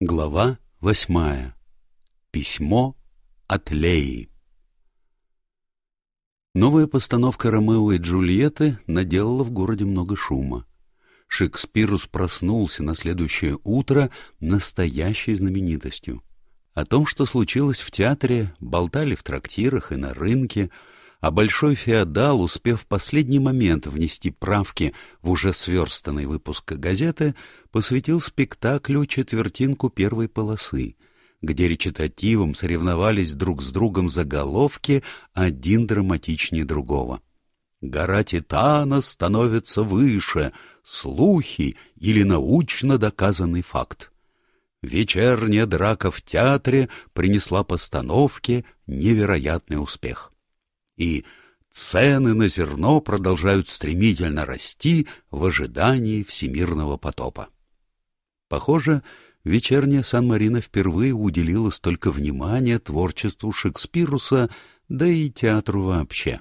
Глава восьмая. Письмо от Леи. Новая постановка «Ромео и Джульетты» наделала в городе много шума. Шекспирус проснулся на следующее утро настоящей знаменитостью. О том, что случилось в театре, болтали в трактирах и на рынке, а большой феодал, успев в последний момент внести правки в уже сверстанный выпуск газеты, посвятил спектаклю четвертинку первой полосы, где речитативом соревновались друг с другом заголовки, один драматичнее другого. «Гора Титана становится выше», «Слухи» или «Научно доказанный факт». Вечерняя драка в театре принесла постановке невероятный успех и цены на зерно продолжают стремительно расти в ожидании всемирного потопа. Похоже, вечерняя Сан-Марино впервые уделила столько внимания творчеству Шекспируса, да и театру вообще,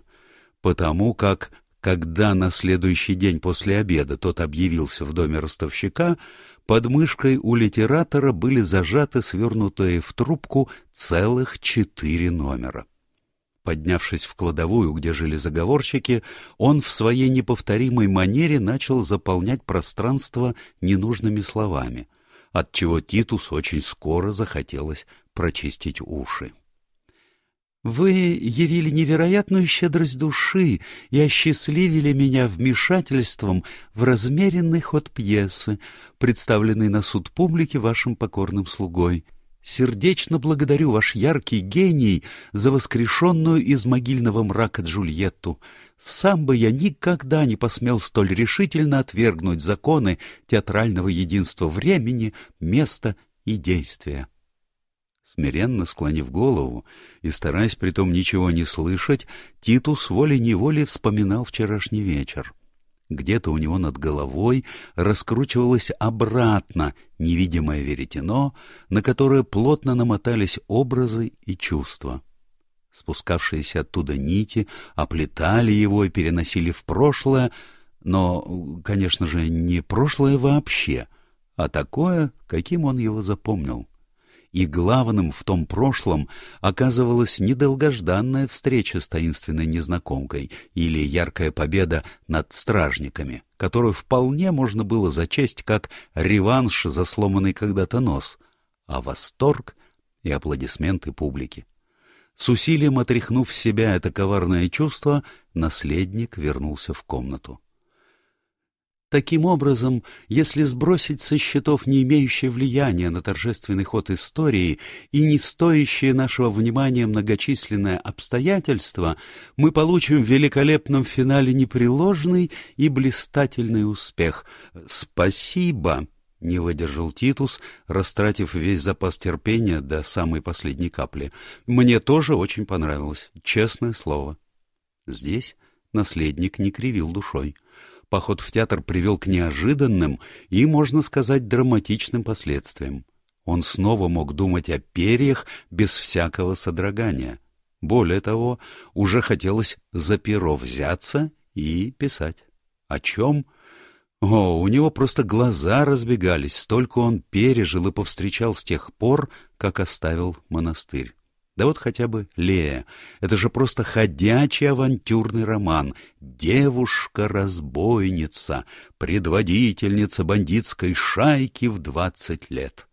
потому как, когда на следующий день после обеда тот объявился в доме ростовщика, под мышкой у литератора были зажаты свернутые в трубку целых четыре номера. Поднявшись в кладовую, где жили заговорщики, он в своей неповторимой манере начал заполнять пространство ненужными словами, отчего Титус очень скоро захотелось прочистить уши. Вы явили невероятную щедрость души и осчастливили меня вмешательством в размеренный ход пьесы, представленный на суд публики вашим покорным слугой. Сердечно благодарю ваш яркий гений за воскрешенную из могильного мрака Джульетту. Сам бы я никогда не посмел столь решительно отвергнуть законы театрального единства времени, места и действия. Смиренно склонив голову и стараясь притом ничего не слышать, Титус волей-неволей вспоминал вчерашний вечер. Где-то у него над головой раскручивалось обратно невидимое веретено, на которое плотно намотались образы и чувства. Спускавшиеся оттуда нити оплетали его и переносили в прошлое, но, конечно же, не прошлое вообще, а такое, каким он его запомнил и главным в том прошлом оказывалась недолгожданная встреча с таинственной незнакомкой или яркая победа над стражниками, которую вполне можно было зачесть как реванш за сломанный когда-то нос, а восторг и аплодисменты публики. С усилием отряхнув с себя это коварное чувство, наследник вернулся в комнату. Таким образом, если сбросить со счетов не имеющее влияния на торжественный ход истории и не стоящее нашего внимания многочисленное обстоятельства, мы получим в великолепном финале непреложный и блистательный успех. Спасибо! — не выдержал Титус, растратив весь запас терпения до самой последней капли. — Мне тоже очень понравилось, честное слово. Здесь наследник не кривил душой поход в театр привел к неожиданным и, можно сказать, драматичным последствиям. Он снова мог думать о перьях без всякого содрогания. Более того, уже хотелось за перо взяться и писать. О чем? О, у него просто глаза разбегались, столько он пережил и повстречал с тех пор, как оставил монастырь. Да вот хотя бы Лея. Это же просто ходячий авантюрный роман. Девушка-разбойница, предводительница бандитской шайки в двадцать лет.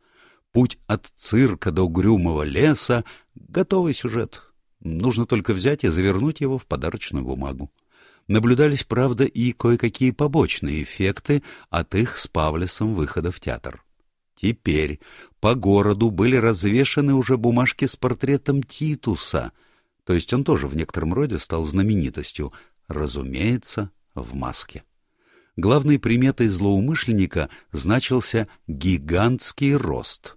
Путь от цирка до угрюмого леса — готовый сюжет. Нужно только взять и завернуть его в подарочную бумагу. Наблюдались, правда, и кое-какие побочные эффекты от их с Павлесом выхода в театр. Теперь по городу были развешаны уже бумажки с портретом Титуса, то есть он тоже в некотором роде стал знаменитостью, разумеется, в маске. Главной приметой злоумышленника значился гигантский рост,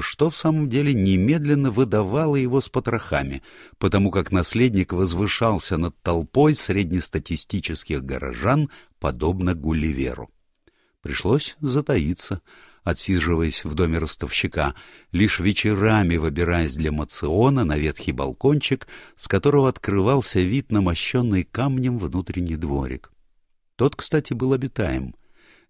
что в самом деле немедленно выдавало его с потрохами, потому как наследник возвышался над толпой среднестатистических горожан, подобно Гулливеру. Пришлось затаиться, отсиживаясь в доме ростовщика, лишь вечерами выбираясь для мациона на ветхий балкончик, с которого открывался вид на мощенный камнем внутренний дворик. Тот, кстати, был обитаем.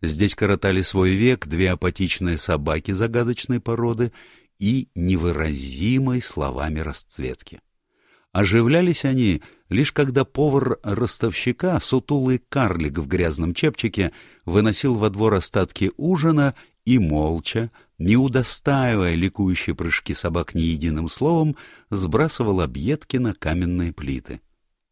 Здесь коротали свой век две апатичные собаки загадочной породы и невыразимой словами расцветки. Оживлялись они лишь когда повар ростовщика, сутулый карлик в грязном чепчике, выносил во двор остатки ужина и молча, не удостаивая ликующие прыжки собак ни единым словом, сбрасывал объедки на каменные плиты.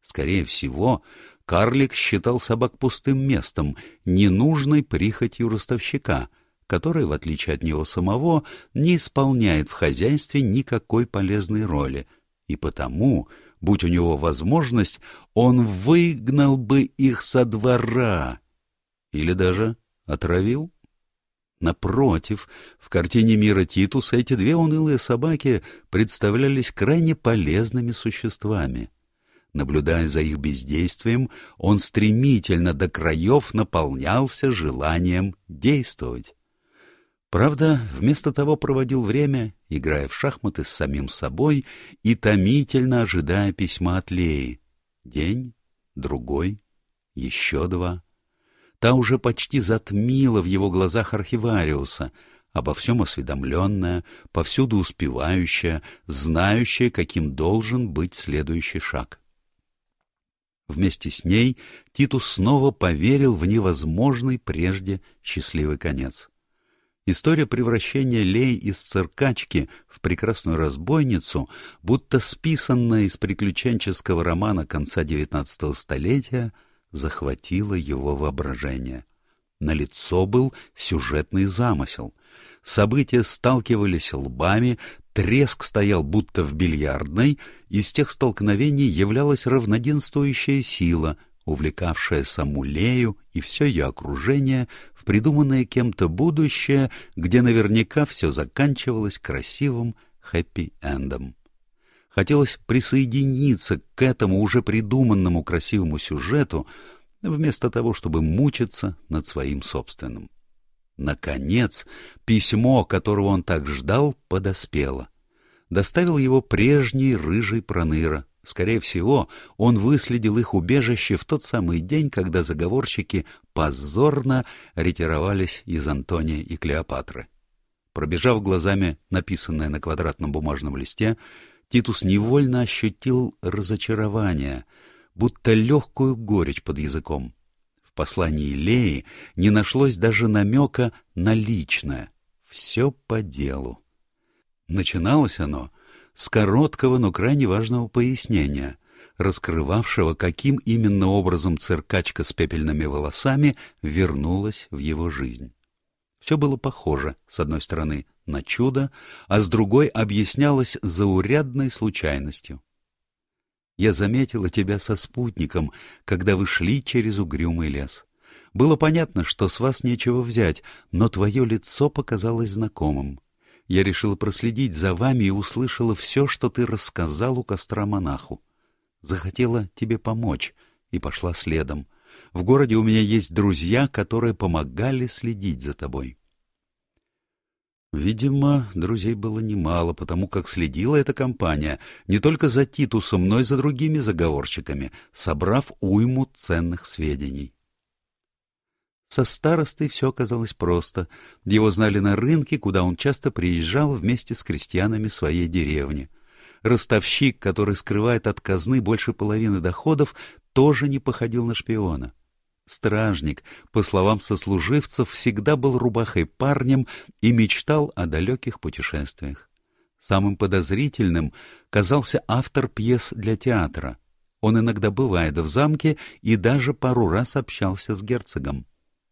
Скорее всего, Карлик считал собак пустым местом, ненужной прихотью ростовщика, который, в отличие от него самого, не исполняет в хозяйстве никакой полезной роли, и потому, будь у него возможность, он выгнал бы их со двора или даже отравил. Напротив, в картине мира Титуса эти две унылые собаки представлялись крайне полезными существами — Наблюдая за их бездействием, он стремительно до краев наполнялся желанием действовать. Правда, вместо того проводил время, играя в шахматы с самим собой и томительно ожидая письма от Леи. День, другой, еще два. Та уже почти затмила в его глазах архивариуса, обо всем осведомленная, повсюду успевающая, знающая, каким должен быть следующий шаг. Вместе с ней Титус снова поверил в невозможный прежде счастливый конец. История превращения Лей из циркачки в прекрасную разбойницу, будто списанная из приключенческого романа конца XIX столетия, захватила его воображение. На лицо был сюжетный замысел. События сталкивались лбами, Треск стоял будто в бильярдной, из тех столкновений являлась равноденствующая сила, увлекавшая саму Лею и все ее окружение в придуманное кем-то будущее, где наверняка все заканчивалось красивым хэппи-эндом. Хотелось присоединиться к этому уже придуманному красивому сюжету, вместо того, чтобы мучиться над своим собственным. Наконец, письмо, которого он так ждал, подоспело. Доставил его прежний рыжий проныра. Скорее всего, он выследил их убежище в тот самый день, когда заговорщики позорно ретировались из Антония и Клеопатры. Пробежав глазами написанное на квадратном бумажном листе, Титус невольно ощутил разочарование, будто легкую горечь под языком послании Леи не нашлось даже намека на личное. Все по делу. Начиналось оно с короткого, но крайне важного пояснения, раскрывавшего, каким именно образом циркачка с пепельными волосами вернулась в его жизнь. Все было похоже, с одной стороны, на чудо, а с другой объяснялось заурядной случайностью. Я заметила тебя со спутником, когда вы шли через угрюмый лес. Было понятно, что с вас нечего взять, но твое лицо показалось знакомым. Я решила проследить за вами и услышала все, что ты рассказал у костра монаху. Захотела тебе помочь и пошла следом. В городе у меня есть друзья, которые помогали следить за тобой. Видимо, друзей было немало, потому как следила эта компания не только за Титусом, но и за другими заговорщиками, собрав уйму ценных сведений. Со старостой все оказалось просто. Его знали на рынке, куда он часто приезжал вместе с крестьянами своей деревни. Ростовщик, который скрывает от казны больше половины доходов, тоже не походил на шпиона. Стражник, по словам сослуживцев, всегда был рубахой парнем и мечтал о далеких путешествиях. Самым подозрительным казался автор пьес для театра. Он иногда бывает в замке и даже пару раз общался с герцогом.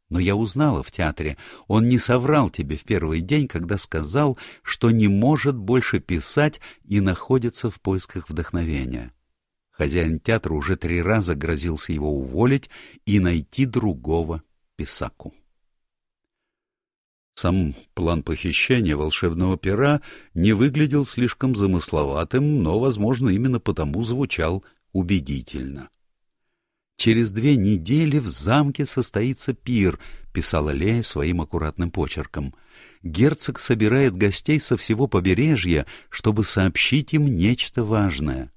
Но я узнала в театре, он не соврал тебе в первый день, когда сказал, что не может больше писать и находится в поисках вдохновения. Хозяин театра уже три раза грозился его уволить и найти другого писаку. Сам план похищения волшебного пера не выглядел слишком замысловатым, но, возможно, именно потому звучал убедительно. «Через две недели в замке состоится пир», — писала Лея своим аккуратным почерком. «Герцог собирает гостей со всего побережья, чтобы сообщить им нечто важное».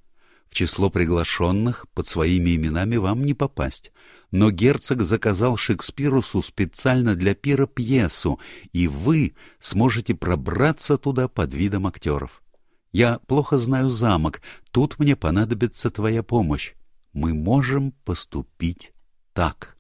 В число приглашенных под своими именами вам не попасть. Но герцог заказал Шекспирусу специально для пира пьесу, и вы сможете пробраться туда под видом актеров. Я плохо знаю замок, тут мне понадобится твоя помощь. Мы можем поступить так.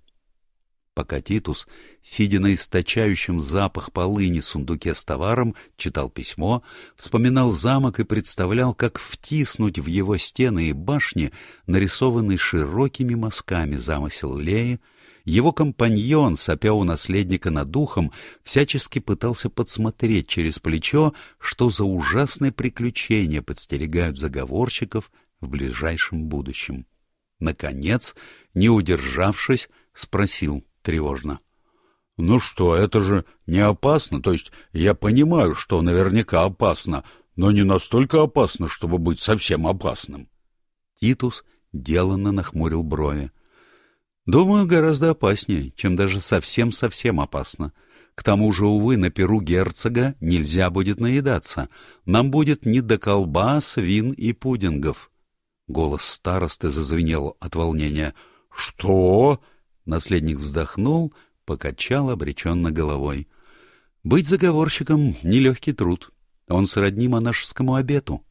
Пока Титус, сидя на источающем запах полыни сундуке с товаром, читал письмо, вспоминал замок и представлял, как втиснуть в его стены и башни нарисованный широкими мазками замысел Леи, его компаньон, сопя у наследника над духом, всячески пытался подсмотреть через плечо, что за ужасные приключения подстерегают заговорщиков в ближайшем будущем. Наконец, не удержавшись, спросил тревожно. — Ну что, это же не опасно, то есть я понимаю, что наверняка опасно, но не настолько опасно, чтобы быть совсем опасным. Титус деланно нахмурил брови. — Думаю, гораздо опаснее, чем даже совсем-совсем опасно. К тому же, увы, на перу герцога нельзя будет наедаться. Нам будет не до колбас, вин и пудингов. Голос старосты зазвенел от волнения. — Что? Наследник вздохнул, покачал обреченно головой. Быть заговорщиком — нелегкий труд. Он сродни монашескому обету.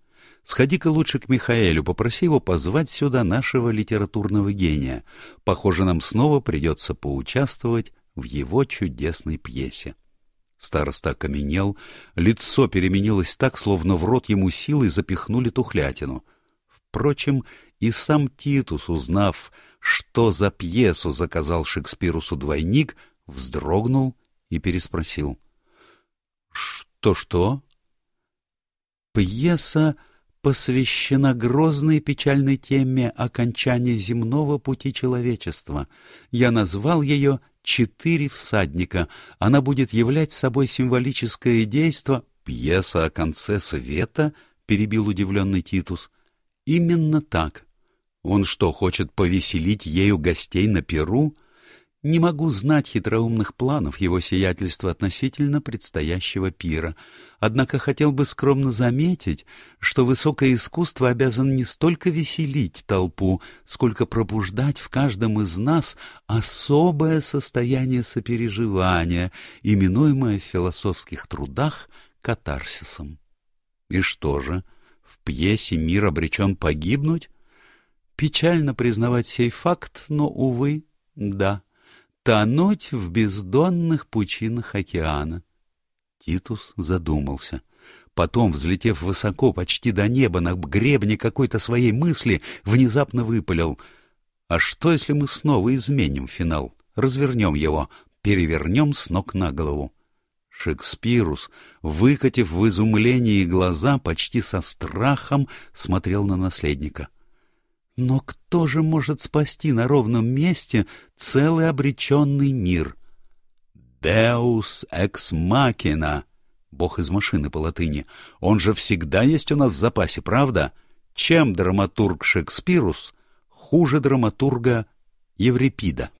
Сходи-ка лучше к Михаэлю, попроси его позвать сюда нашего литературного гения. Похоже, нам снова придется поучаствовать в его чудесной пьесе. Староста окаменел, лицо переменилось так, словно в рот ему силой запихнули тухлятину. Впрочем, и сам Титус, узнав, что за пьесу заказал Шекспирусу двойник, вздрогнул и переспросил. «Что-что?» «Пьеса посвящена грозной печальной теме окончания земного пути человечества. Я назвал ее «Четыре всадника». Она будет являть собой символическое действо. «Пьеса о конце света?» — перебил удивленный Титус. «Именно так». Он что, хочет повеселить ею гостей на Перу? Не могу знать хитроумных планов его сиятельства относительно предстоящего пира, однако хотел бы скромно заметить, что высокое искусство обязан не столько веселить толпу, сколько пробуждать в каждом из нас особое состояние сопереживания, именуемое в философских трудах катарсисом. И что же, в пьесе мир обречен погибнуть? Печально признавать сей факт, но, увы, да, тонуть в бездонных пучинах океана. Титус задумался. Потом, взлетев высоко, почти до неба, на гребне какой-то своей мысли, внезапно выпалил. «А что, если мы снова изменим финал, развернем его, перевернем с ног на голову?» Шекспирус, выкатив в изумлении глаза, почти со страхом смотрел на наследника — но кто же может спасти на ровном месте целый обреченный мир? «Deus ex machina» — бог из машины по латыни. Он же всегда есть у нас в запасе, правда? Чем драматург Шекспирус хуже драматурга Еврипида?